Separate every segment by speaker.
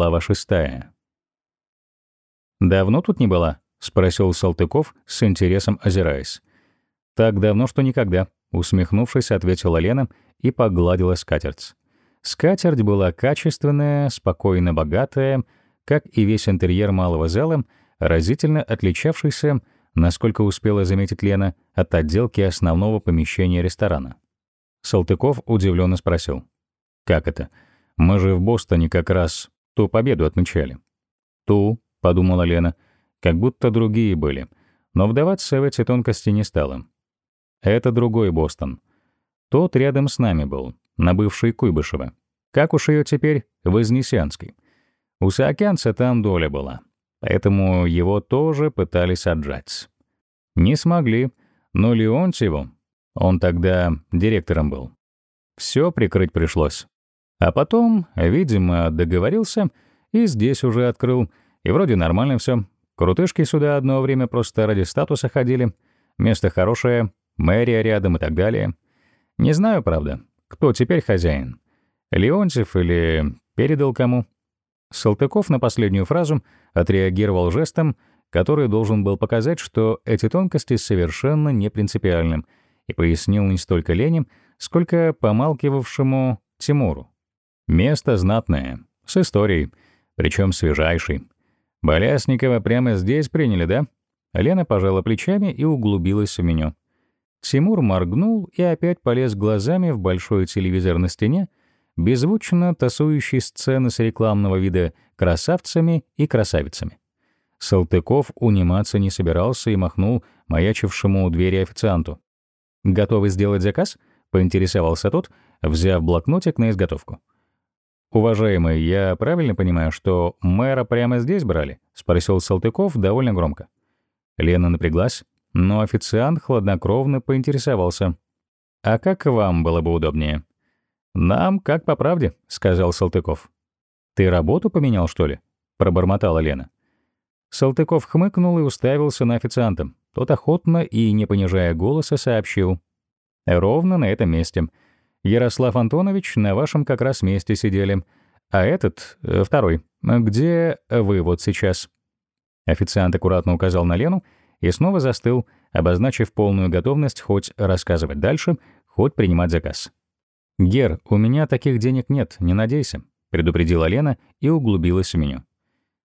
Speaker 1: Глава шестая. «Давно тут не была?» — спросил Салтыков с интересом озираясь. «Так давно, что никогда», — усмехнувшись, ответила Лена и погладила скатерть. Скатерть была качественная, спокойно богатая, как и весь интерьер малого зала, разительно отличавшийся, насколько успела заметить Лена, от отделки основного помещения ресторана. Салтыков удивленно спросил. «Как это? Мы же в Бостоне как раз ту победу отмечали. Ту, — подумала Лена, — как будто другие были, но вдаваться в эти тонкости не стала. Это другой Бостон. Тот рядом с нами был, на бывшей Куйбышево. Как уж ее теперь, Вознесенской. У Саакянца там доля была, поэтому его тоже пытались отжать. Не смогли, но Леонтьеву, он тогда директором был, все прикрыть пришлось. А потом, видимо, договорился и здесь уже открыл. И вроде нормально все. Крутышки сюда одно время просто ради статуса ходили. Место хорошее, мэрия рядом и так далее. Не знаю, правда, кто теперь хозяин. Леонтьев или передал кому? Салтыков на последнюю фразу отреагировал жестом, который должен был показать, что эти тонкости совершенно не принципиальны, и пояснил не столько Лене, сколько помалкивавшему Тимуру. Место знатное, с историей, причем свежайшей. Болясникова прямо здесь приняли, да? Лена пожала плечами и углубилась в меню. Тимур моргнул и опять полез глазами в большой телевизор на стене, беззвучно тасующий сцены с рекламного вида красавцами и красавицами. Салтыков униматься не собирался и махнул маячившему у двери официанту. «Готовы сделать заказ?» — поинтересовался тот, взяв блокнотик на изготовку. «Уважаемый, я правильно понимаю, что мэра прямо здесь брали?» — спросил Салтыков довольно громко. Лена напряглась, но официант хладнокровно поинтересовался. «А как вам было бы удобнее?» «Нам как по правде», — сказал Салтыков. «Ты работу поменял, что ли?» — пробормотала Лена. Салтыков хмыкнул и уставился на официанта. Тот охотно и, не понижая голоса, сообщил. «Ровно на этом месте. Ярослав Антонович на вашем как раз месте сидели. А этот, э, второй, где вы вот сейчас?» Официант аккуратно указал на Лену и снова застыл, обозначив полную готовность хоть рассказывать дальше, хоть принимать заказ. «Гер, у меня таких денег нет, не надейся», — предупредила Лена и углубилась в меню.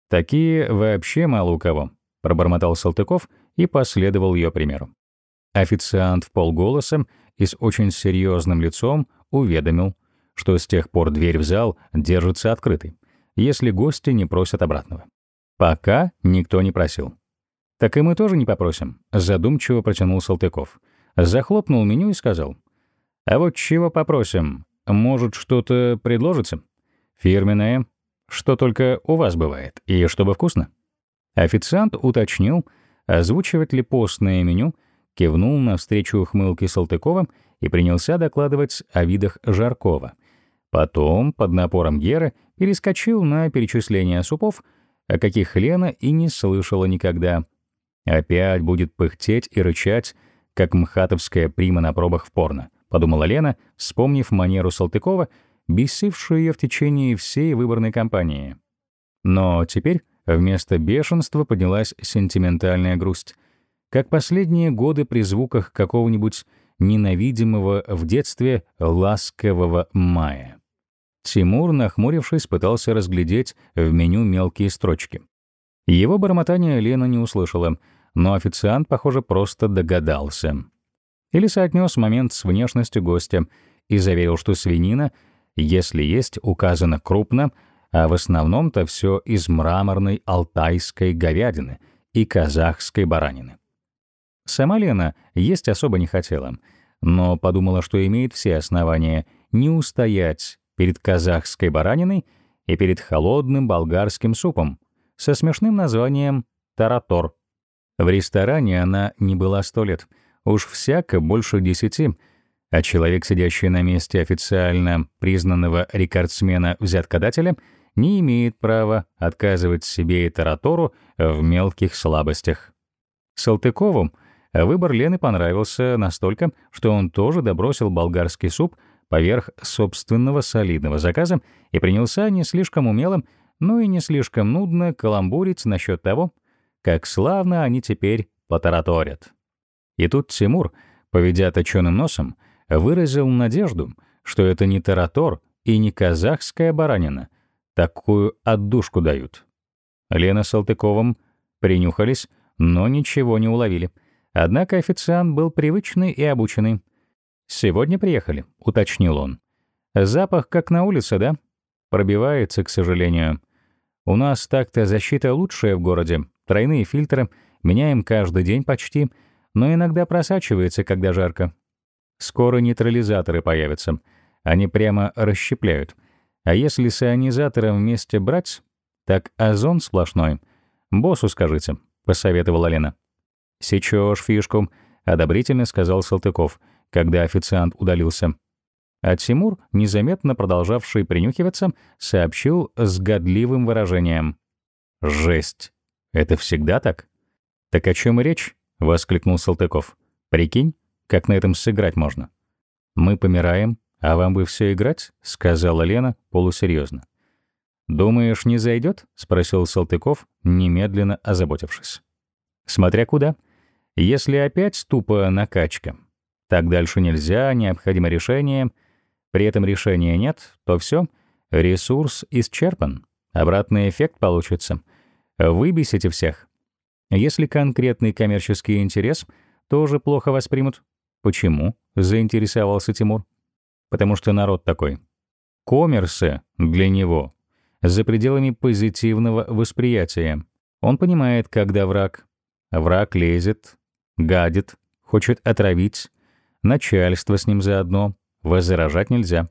Speaker 1: «Такие вообще мало у кого», — пробормотал Салтыков и последовал ее примеру. Официант в полголоса и с очень серьезным лицом уведомил, что с тех пор дверь в зал держится открытой, если гости не просят обратного. Пока никто не просил. «Так и мы тоже не попросим», — задумчиво протянул Салтыков. Захлопнул меню и сказал. «А вот чего попросим? Может, что-то предложится? Фирменное, что только у вас бывает, и чтобы вкусно?» Официант уточнил, озвучивать ли постное меню — кивнул навстречу ухмылке Салтыкова и принялся докладывать о видах Жаркова. Потом, под напором Геры, перескочил на перечисление супов, о каких Лена и не слышала никогда. «Опять будет пыхтеть и рычать, как мхатовская прима на пробах в порно», — подумала Лена, вспомнив манеру Салтыкова, бесившую ее в течение всей выборной кампании. Но теперь вместо бешенства поднялась сентиментальная грусть — как последние годы при звуках какого-нибудь ненавидимого в детстве ласкового мая. Тимур, нахмурившись, пытался разглядеть в меню мелкие строчки. Его бормотание Лена не услышала, но официант, похоже, просто догадался. Или соотнес момент с внешностью гостя и заверил, что свинина, если есть, указана крупно, а в основном-то все из мраморной алтайской говядины и казахской баранины. Сама Лена есть особо не хотела, но подумала, что имеет все основания не устоять перед казахской бараниной и перед холодным болгарским супом со смешным названием «таратор». В ресторане она не была сто лет, уж всяко больше десяти, а человек, сидящий на месте официально признанного рекордсмена-взяткодателя, не имеет права отказывать себе и таратору в мелких слабостях. Салтыкову Выбор Лены понравился настолько, что он тоже добросил болгарский суп поверх собственного солидного заказа и принялся не слишком умелым, ну и не слишком нудно каламбурить насчет того, как славно они теперь потараторят. И тут Тимур, поведя точёным носом, выразил надежду, что это не таратор и не казахская баранина, такую отдушку дают. Лена с Салтыковым принюхались, но ничего не уловили. Однако официант был привычный и обученный. «Сегодня приехали», — уточнил он. «Запах как на улице, да?» «Пробивается, к сожалению. У нас так-то защита лучшая в городе. Тройные фильтры, меняем каждый день почти, но иногда просачивается, когда жарко. Скоро нейтрализаторы появятся. Они прямо расщепляют. А если с ионизатором вместе брать, так озон сплошной. Боссу скажите», — посоветовала Лена. «Сечешь фишку», — одобрительно сказал Салтыков — когда официант удалился. А Тимур, незаметно продолжавший принюхиваться, сообщил с годливым выражением. «Жесть! Это всегда так?» «Так о чем и речь?» — воскликнул Салтыков. «Прикинь, как на этом сыграть можно?» «Мы помираем, а вам бы все играть?» — сказала Лена полусерьезно. «Думаешь, не зайдет?» — спросил Салтыков, немедленно озаботившись. «Смотря куда. Если опять тупо накачка, так дальше нельзя, необходимо решение. При этом решения нет, то все, ресурс исчерпан. Обратный эффект получится. Выбесите всех. Если конкретный коммерческий интерес тоже плохо воспримут. Почему? Заинтересовался Тимур. Потому что народ такой. Коммерсы для него за пределами позитивного восприятия. Он понимает, когда враг. Враг лезет, гадит, хочет отравить, начальство с ним заодно, возражать нельзя.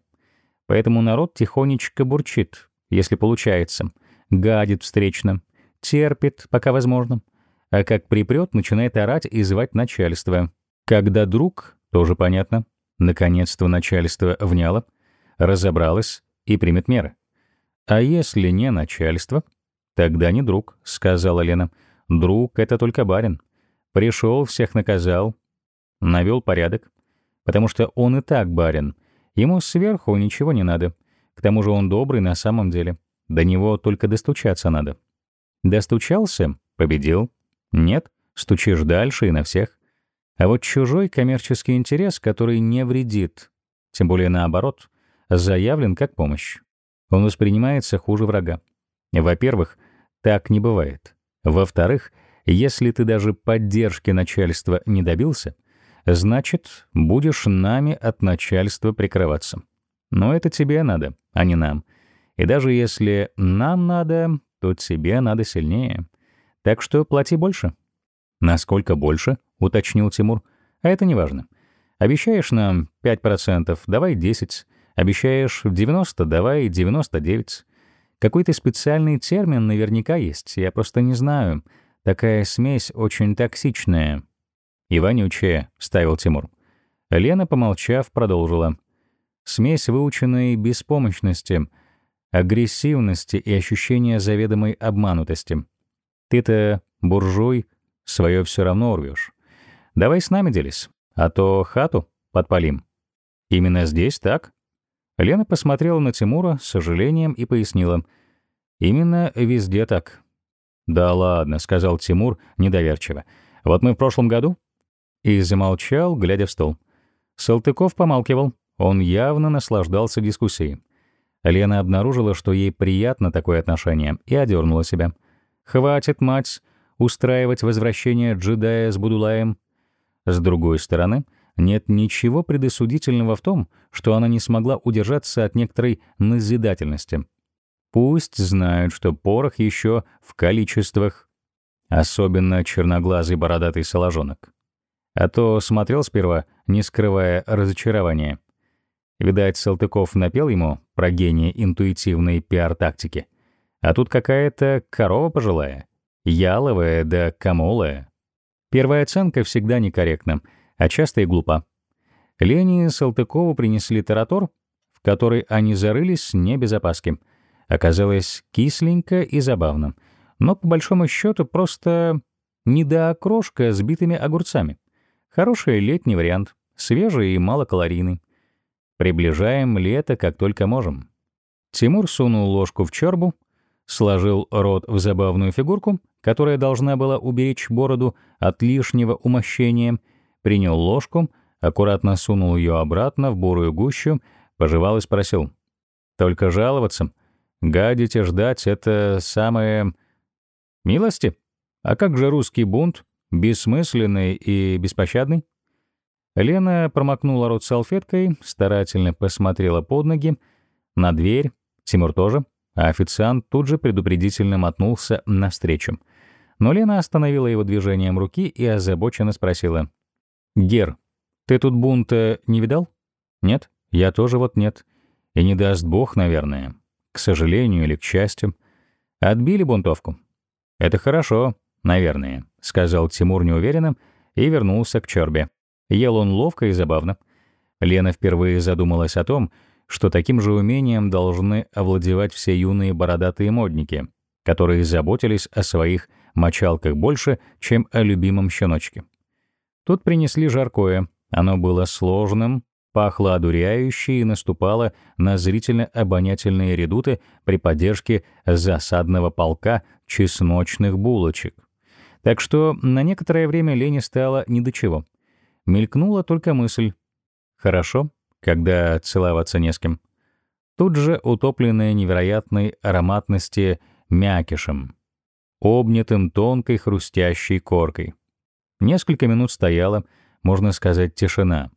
Speaker 1: Поэтому народ тихонечко бурчит, если получается, гадит встречно, терпит, пока возможно, а как припрет, начинает орать и звать начальство. Когда друг, тоже понятно, наконец-то начальство вняло, разобралось и примет меры. А если не начальство, тогда не друг, сказала Лена. Друг — это только барин. Пришел, всех наказал, навел порядок, потому что он и так барин. Ему сверху ничего не надо. К тому же он добрый на самом деле. До него только достучаться надо. Достучался — победил. Нет — стучишь дальше и на всех. А вот чужой коммерческий интерес, который не вредит, тем более наоборот, заявлен как помощь. Он воспринимается хуже врага. Во-первых, так не бывает. Во-вторых, если ты даже поддержки начальства не добился — Значит, будешь нами от начальства прикрываться. Но это тебе надо, а не нам. И даже если нам надо, то тебе надо сильнее. Так что плати больше. Насколько больше, уточнил Тимур. А это не важно. Обещаешь нам 5%, давай 10. Обещаешь 90, давай 99. Какой-то специальный термин наверняка есть, я просто не знаю. Такая смесь очень токсичная. «И вонючее», — ставил Тимур. Лена, помолчав, продолжила. «Смесь выученной беспомощности, агрессивности и ощущения заведомой обманутости. Ты-то, буржуй, свое все равно урвешь. Давай с нами делись, а то хату подпалим». «Именно здесь так?» Лена посмотрела на Тимура с сожалением и пояснила. «Именно везде так». «Да ладно», — сказал Тимур недоверчиво. «Вот мы в прошлом году и замолчал, глядя в стол. Салтыков помалкивал. Он явно наслаждался дискуссией. Лена обнаружила, что ей приятно такое отношение, и одернула себя. «Хватит, мать, устраивать возвращение джедая с Будулаем». С другой стороны, нет ничего предосудительного в том, что она не смогла удержаться от некоторой назидательности. Пусть знают, что порох еще в количествах. Особенно черноглазый бородатый соложонок. А то смотрел сперва, не скрывая разочарования. Видать, Салтыков напел ему про гения интуитивной пиар-тактики. А тут какая-то корова пожилая. Яловая да камолая. Первая оценка всегда некорректна, а часто и глупа. Лене Салтыкову принесли таратор, в который они зарылись не без опаски. Оказалось кисленько и забавно, но по большому счету просто недоокрошка с битыми огурцами. Хороший летний вариант, свежий и малокалорийный. Приближаем лето как только можем. Тимур сунул ложку в чорбу, сложил рот в забавную фигурку, которая должна была уберечь бороду от лишнего умощения, принял ложку, аккуратно сунул ее обратно в бурую гущу, пожевал и спросил. «Только жаловаться? Гадить и ждать — это самое... милости? А как же русский бунт? Бессмысленный и беспощадный?» Лена промокнула рот салфеткой, старательно посмотрела под ноги, на дверь, Тимур тоже, а официант тут же предупредительно мотнулся навстречу. Но Лена остановила его движением руки и озабоченно спросила. «Гер, ты тут бунта не видал?» «Нет, я тоже вот нет. И не даст бог, наверное. К сожалению или к счастью. Отбили бунтовку?» «Это хорошо, наверное», — сказал Тимур неуверенно и вернулся к Чорбе. Ел он ловко и забавно. Лена впервые задумалась о том, что таким же умением должны овладевать все юные бородатые модники, которые заботились о своих мочалках больше, чем о любимом щеночке. Тут принесли жаркое. Оно было сложным, пахло одуряюще и наступало на зрительно-обонятельные редуты при поддержке засадного полка чесночных булочек. Так что на некоторое время Лене стало ни до чего. Мелькнула только мысль. Хорошо, когда целоваться не с кем. Тут же утопленная невероятной ароматности мякишем, обнятым тонкой хрустящей коркой. Несколько минут стояла, можно сказать, тишина,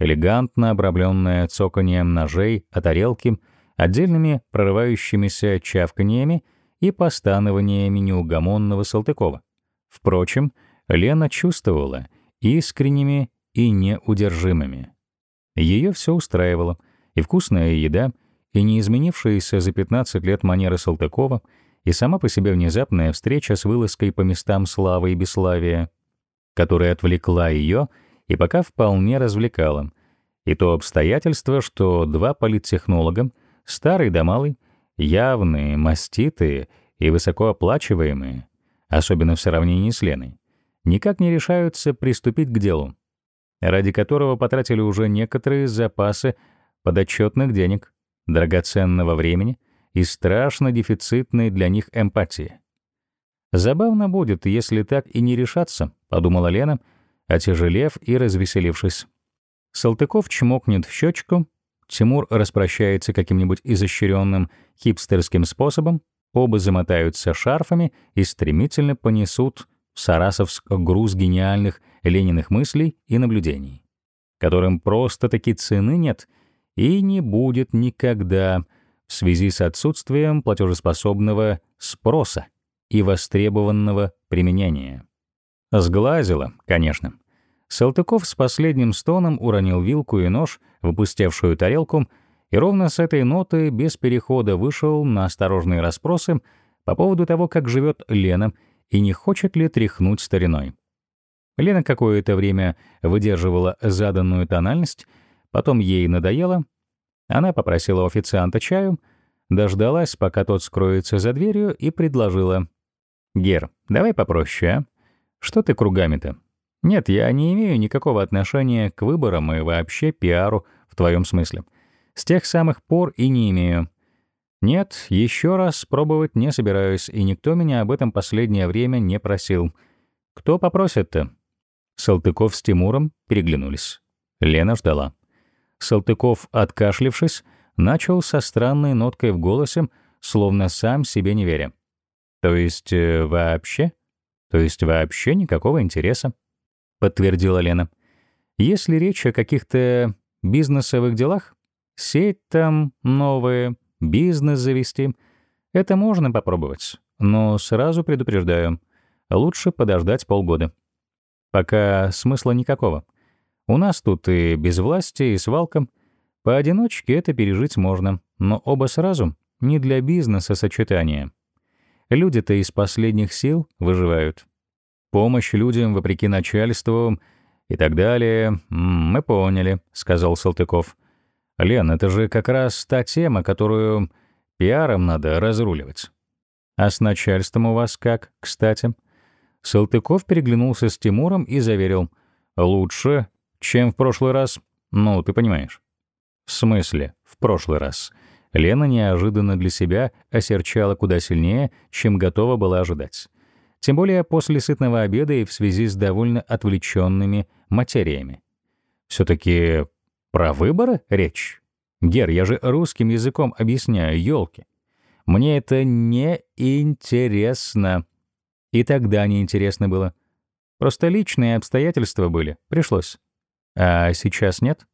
Speaker 1: элегантно обрамленная цоканием ножей о тарелки, отдельными прорывающимися чавканиями и постанованиями неугомонного Салтыкова. Впрочем, Лена чувствовала искренними и неудержимыми. Ее все устраивало, и вкусная еда, и неизменившаяся за 15 лет манера Салтыкова, и сама по себе внезапная встреча с вылазкой по местам славы и бесславия, которая отвлекла ее и пока вполне развлекала, и то обстоятельство, что два политтехнолога, старый да малый, явные, маститые и высокооплачиваемые, особенно в сравнении с Леной, никак не решаются приступить к делу, ради которого потратили уже некоторые запасы подотчетных денег, драгоценного времени и страшно дефицитной для них эмпатии. «Забавно будет, если так и не решаться», — подумала Лена, отяжелев и развеселившись. Салтыков чмокнет в щечку, Тимур распрощается каким-нибудь изощренным хипстерским способом, оба замотаются шарфами и стремительно понесут в Сарасовск груз гениальных Лениных мыслей и наблюдений, которым просто-таки цены нет и не будет никогда в связи с отсутствием платежеспособного спроса и востребованного применения. Сглазило, конечно. Салтыков с последним стоном уронил вилку и нож в опустевшую тарелку и ровно с этой ноты без перехода вышел на осторожные расспросы по поводу того, как живет Лена и не хочет ли тряхнуть стариной. Лена какое-то время выдерживала заданную тональность, потом ей надоело. Она попросила официанта чаю, дождалась, пока тот скроется за дверью, и предложила. «Гер, давай попроще, а? Что ты кругами-то? Нет, я не имею никакого отношения к выборам и вообще пиару в твоем смысле. С тех самых пор и не имею. Нет, еще раз пробовать не собираюсь, и никто меня об этом последнее время не просил. Кто попросит-то? Салтыков с Тимуром переглянулись. Лена ждала. Салтыков, откашлившись, начал со странной ноткой в голосе, словно сам себе не веря. «То есть э, вообще? То есть вообще никакого интереса?» — подтвердила Лена. «Если речь о каких-то бизнесовых делах, сеть там новая, бизнес завести, это можно попробовать, но сразу предупреждаю, лучше подождать полгода. Пока смысла никакого. У нас тут и без власти, и свалка. Поодиночке это пережить можно, но оба сразу — не для бизнеса сочетания. Люди-то из последних сил выживают. Помощь людям вопреки начальству и так далее. «Мы поняли», — сказал Салтыков. «Лен, это же как раз та тема, которую пиаром надо разруливать». «А с начальством у вас как, кстати?» Салтыков переглянулся с Тимуром и заверил. «Лучше, чем в прошлый раз. Ну, ты понимаешь». «В смысле, в прошлый раз?» Лена неожиданно для себя осерчала куда сильнее, чем готова была ожидать. Тем более после сытного обеда и в связи с довольно отвлеченными материями. Все-таки про выборы речь? Гер, я же русским языком объясняю, елки. Мне это не интересно. И тогда не интересно было. Просто личные обстоятельства были, пришлось. А сейчас нет?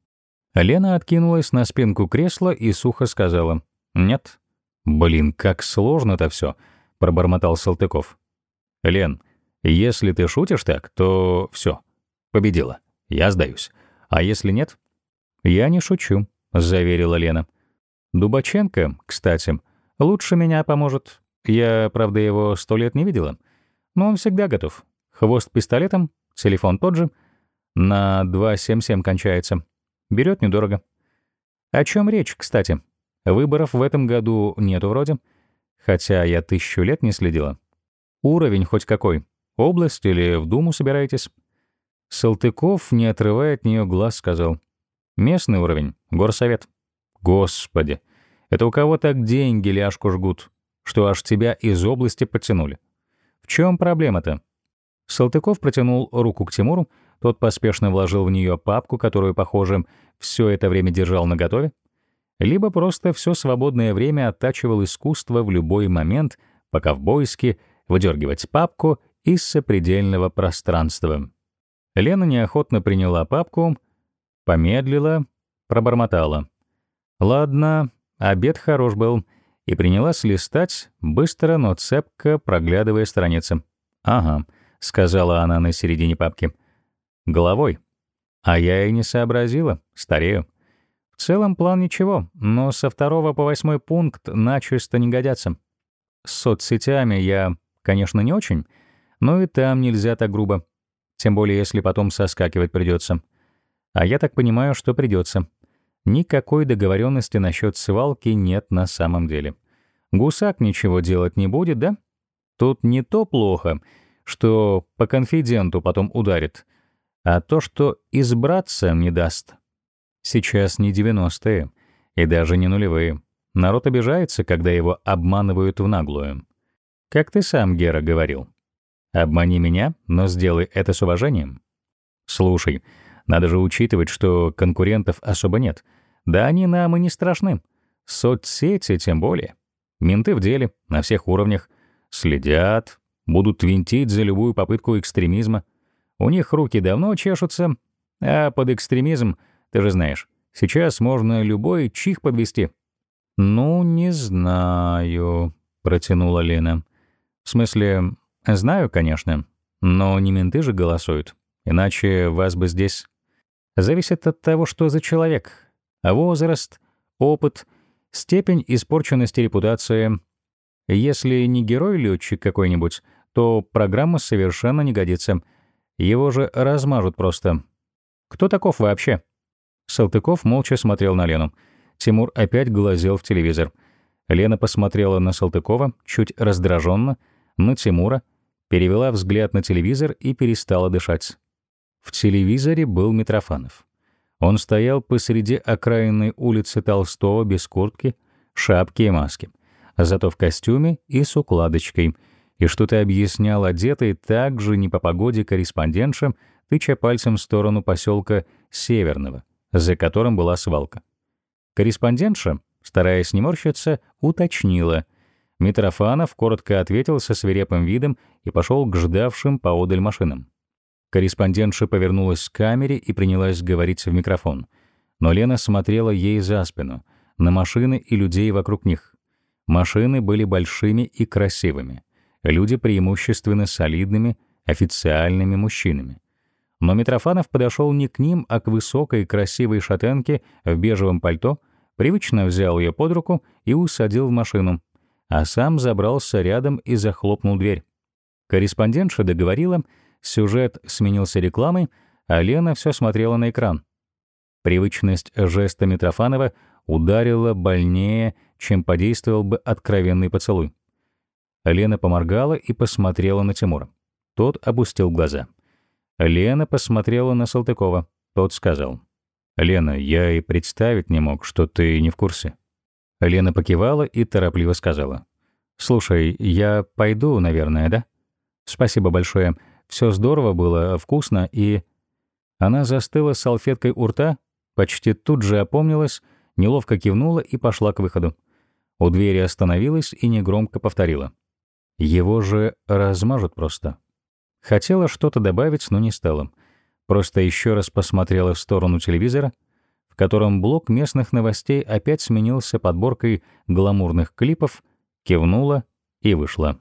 Speaker 1: Лена откинулась на спинку кресла и сухо сказала «Нет». «Блин, как сложно-то все», — пробормотал Салтыков. «Лен, если ты шутишь так, то все, победила. Я сдаюсь. А если нет?» «Я не шучу», — заверила Лена. «Дубаченко, кстати, лучше меня поможет. Я, правда, его сто лет не видела. Но он всегда готов. Хвост пистолетом, телефон тот же. На 277 кончается. Берет недорого. О чем речь, кстати? Выборов в этом году нету вроде. Хотя я тысячу лет не следила. Уровень хоть какой? Область или в Думу собираетесь? Салтыков, не отрывая от нее глаз, сказал. Местный уровень, горсовет. Господи, это у кого так деньги ляжку жгут, что аж тебя из области подтянули. В чем проблема-то? Салтыков протянул руку к Тимуру, тот поспешно вложил в нее папку, которую, похоже, все это время держал наготове, либо просто все свободное время оттачивал искусство в любой момент, по-ковбойски, выдергивать папку из сопредельного пространства. Лена неохотно приняла папку, помедлила, пробормотала. «Ладно, обед хорош был», и принялась листать, быстро, но цепко проглядывая страницы. «Ага», — сказала она на середине папки. «Головой». А я и не сообразила, старею. В целом план ничего, но со второго по восьмой пункт начисто не годятся. С соцсетями я Конечно, не очень, но и там нельзя так грубо. Тем более, если потом соскакивать придется. А я так понимаю, что придется. Никакой договоренности насчет свалки нет на самом деле. Гусак ничего делать не будет, да? Тут не то плохо, что по конфиденту потом ударит, а то, что избраться не даст. Сейчас не девяностые и даже не нулевые. Народ обижается, когда его обманывают в наглую. Как ты сам, Гера, говорил. Обмани меня, но сделай это с уважением. Слушай, надо же учитывать, что конкурентов особо нет. Да они нам и не страшны. Соцсети тем более. Менты в деле, на всех уровнях. Следят, будут винтить за любую попытку экстремизма. У них руки давно чешутся, а под экстремизм, ты же знаешь, сейчас можно любой чих подвести. «Ну, не знаю», — протянула Лена. В смысле, знаю, конечно, но не менты же голосуют, иначе вас бы здесь... Зависит от того, что за человек. Возраст, опыт, степень испорченности репутации. Если не герой-летчик какой-нибудь, то программа совершенно не годится. Его же размажут просто. Кто таков вообще? Салтыков молча смотрел на Лену. Тимур опять глазел в телевизор. Лена посмотрела на Салтыкова, чуть раздраженно, на Тимура, перевела взгляд на телевизор и перестала дышать. В телевизоре был Митрофанов. Он стоял посреди окраинной улицы Толстого без куртки, шапки и маски, зато в костюме и с укладочкой, и что-то объяснял одетый также не по погоде корреспондентшам, тыча пальцем в сторону поселка Северного, за которым была свалка. Корреспондентша, стараясь не морщиться, уточнила — Митрофанов коротко ответил со свирепым видом и пошел к ждавшим поодаль машинам. Корреспондентша повернулась к камере и принялась говорить в микрофон. Но Лена смотрела ей за спину, на машины и людей вокруг них. Машины были большими и красивыми. Люди преимущественно солидными, официальными мужчинами. Но Митрофанов подошел не к ним, а к высокой красивой шатенке в бежевом пальто, привычно взял ее под руку и усадил в машину, а сам забрался рядом и захлопнул дверь. Корреспондентша договорила, сюжет сменился рекламой, а Лена все смотрела на экран. Привычность жеста Митрофанова ударила больнее, чем подействовал бы откровенный поцелуй. Лена поморгала и посмотрела на Тимура. Тот опустил глаза. Лена посмотрела на Салтыкова. Тот сказал. «Лена, я и представить не мог, что ты не в курсе». Лена покивала и торопливо сказала. «Слушай, я пойду, наверное, да? Спасибо большое. Все здорово было, вкусно и...» Она застыла с салфеткой у рта, почти тут же опомнилась, неловко кивнула и пошла к выходу. У двери остановилась и негромко повторила. «Его же размажут просто». Хотела что-то добавить, но не стала. Просто еще раз посмотрела в сторону телевизора, в котором блок местных новостей опять сменился подборкой гламурных клипов, кивнула и вышла.